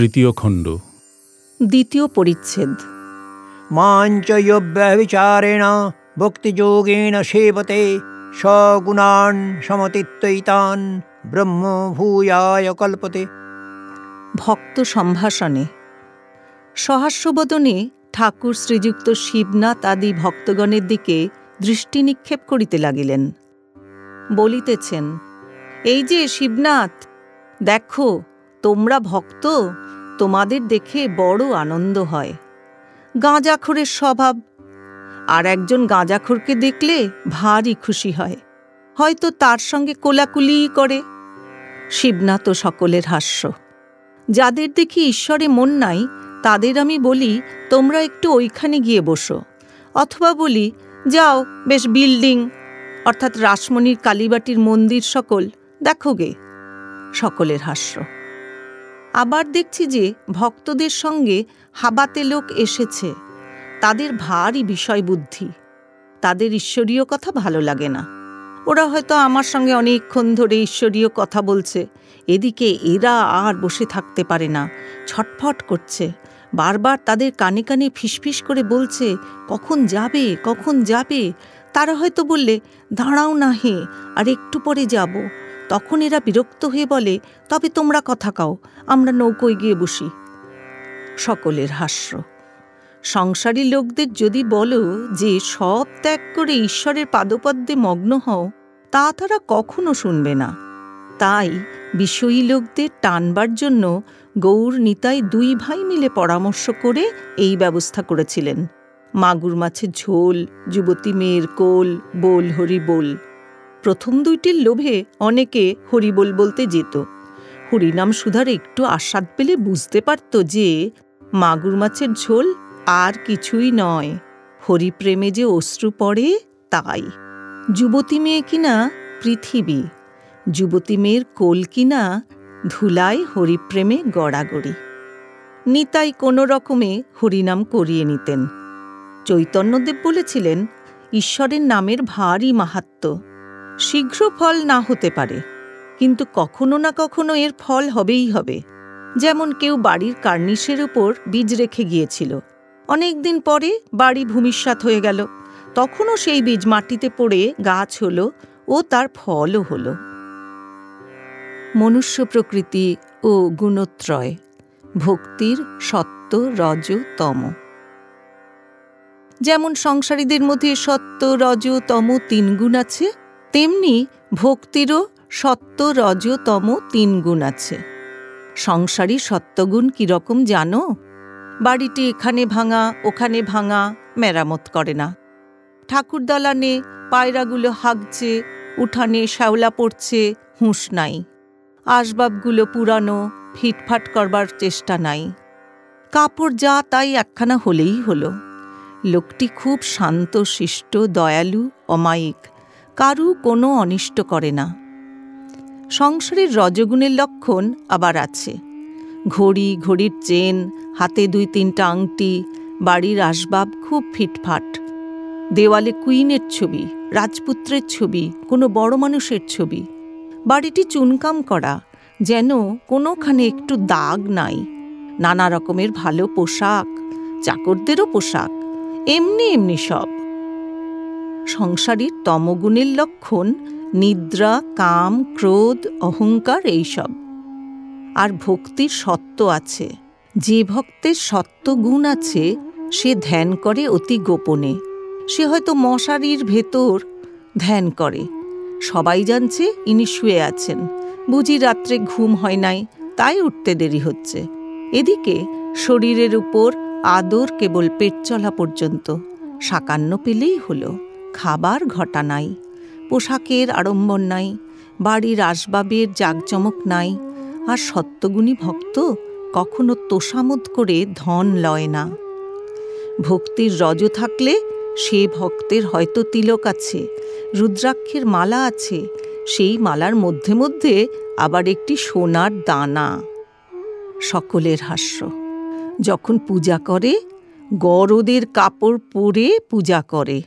তৃতীয় খণ্ড। দ্বিতীয় পরিচ্ছেদ। মাঞ্চয় ভক্তিযোগেণ সেবতে সগুণান সমতিত্বইতান ব্রহ্ম ভূয়ায় কল্পতে। ভক্ত সম্ভাষণে। সহাস্যবদনে ঠাকুর শ্রীযুক্ত শিবনাথ আদি ভক্তগণের দিকে দৃষ্টি নিক্ষেপ করিতে লাগিলেন। বলিতেছেন এই যে শিবনাথ দেখো তোমরা ভক্ত, তোমাদের দেখে বড় আনন্দ হয়। গাঁজাখোরের স্বভাব। আর একজন গাঁজাখোরকে দেখলে ভারী খুশি হয়। হয়তো তার সঙ্গে কোলাকুলিই করে। শিবনাথ সকলের হাস্য। যাদের দেখি ঈশ্বরে মন নাই, তাদের আমি বলি, তোমরা একটু ওইখানে গিয়ে বসো। অথবা বলি, যাও, বেশ বিল্ডিং। অর্থাৎ রাসমণির কালীবাটির মন্দির সকল। দেখো গে। সকলের হাস্য। আবার দেখছি যে ভক্তদের সঙ্গে হাবাতে লোক এসেছে। তাদের ভারী বিষয় বুদ্ধি তাদের ঈশ্বরীয় কথা ভালো লাগে না। ওরা হয়তো আমার সঙ্গে অনেকক্ষণ ধরে ঈশ্বরীয় কথা বলছে। এদিকে এরা আর বসে থাকতে পারে না। ছটফট করছে। বারবার তাদের কানে কানে ফিসফিস করে বলছে, কখন যাবে? কখন যাবে? তারা হয়তো বললে, দাঁড়াও না হে, আর একটু পরে যাব। তখন এরা বিরক্ত হয়ে বলে, তবে তোমরা কথা কাও, আমরা নৌকোয় গিয়ে বসি। সকলের হাস্য। সংসারী লোকদের যদি বলো যে সব ত্যাগ করে ঈশ্বরের পাদপদ্মে মগ্ন হও, তা তারা কখনো শুনবে না। তাই বিষয়ী লোকদের টানবার জন্য গৌর নিতাই দুই ভাই মিলে পরামর্শ করে এই ব্যবস্থা করেছিলেন। মাগুর মাছের ঝোল, যুবতী মেয়ের কোল, বোল হরি বোল প্রথম দুইটির লোভে অনেকে হরিবোল বলতে যেত। হরিনাম সুধার একটু আস্বাদ পেলে বুঝতে পারত যে, মাগুর মাছের ঝোল আর কিছুই নয়। হরিপ্রেমে যে অশ্রু পড়ে, তাই। যুবতী মেয়ে কিনা পৃথিবী। যুবতী মেয়ের কোল কিনা ধুলায় হরিপ্রেমে গড়াগড়ি। নিতাই কোনো রকমে হরিনাম করিয়ে নিতেন। চৈতন্যদেব বলেছিলেন, ঈশ্বরের নামের ভারী মাহাত্ম শীঘ্র ফল না হতে পারে। কিন্তু কখনো না কখনো এর ফল হবেই হবে। যেমন কেউ বাড়ির কার্নিশের উপর বীজ রেখে গিয়েছিল। অনেকদিন পরে বাড়ি ভূমিষ্যাত হয়ে গেল। তখনও সেই বীজ মাটিতে পড়ে গাছ হলো ও তার ফলও হলো। মনুষ্য প্রকৃতি ও গুণত্রয়, ভক্তির সত্য রজ তম যেমন সংসারীদের মধ্যে সত্য রজ তম তিন গুণ আছে তেমনি ভক্তিরও সত্য রজতম তিন গুণ আছে। সংসারী সত্যগুণ কীরকম জানো? বাড়িটি এখানে ভাঙা, ওখানে ভাঙা মেরামত করে না। ঠাকুর দালানে পায়রাগুলো হাগছে, উঠানে শ্যাওলা পড়ছে, হুঁশ নাই। আসবাবগুলো পুরানো, ফিটফাট করবার চেষ্টা নাই। কাপড় যা তাই একখানা হলেই হলো। লোকটি খুব শান্ত, শিষ্ট, দয়ালু, অমায়িক। কারু কোনো অনিষ্ট করে না। সংসারের রজগুণের লক্ষণ আবার আছে। ঘড়ি, ঘড়ির চেন, হাতে দুই তিনটা আংটি, বাড়ির আসবাব খুব ফিটফাট। দেওয়ালে কুইনের ছবি, রাজপুত্রের ছবি, কোনো বড় মানুষের ছবি। বাড়িটি চুনকাম করা, যেন কোনোখানে একটু দাগ নাই। নানা রকমের ভালো পোশাক, চাকরদেরও পোশাক, এমনি এমনি সব। সংসারীর তমগুণের লক্ষণ, নিদ্রা, কাম, ক্রোধ, অহংকার এইসব। আর ভক্তির সত্য আছে। যে ভক্তের সত্য গুণ আছে, সে ধ্যান করে অতি গোপনে। সে হয়তো মশারির ভেতর ধ্যান করে। সবাই জানছে ইনি শুয়ে আছেন। বুঝি রাত্রে ঘুম হয় নাই, তাই উঠতে দেরি হচ্ছে। এদিকে শরীরের উপর আদর কেবল পেট চলা পর্যন্ত। সাকান্ন পেলেই হলো। খাবার ঘটা নাই, পোশাকের আড়ম্বর নাই, বাড়ির আসবাবের জাঁকজমক নাই, আর সত্যগুণী ভক্ত কখনো তোষামোদ করে ধন লয় না। ভক্তির রজ থাকলে সে ভক্তের হয়তো তিলক আছে, রুদ্রাক্ষের মালা আছে, সেই মালার মধ্যে মধ্যে আবার একটি সোনার দানা। সকলের হাস্য। যখন পূজা করে, গরদের কাপড় পরে পূজা করে।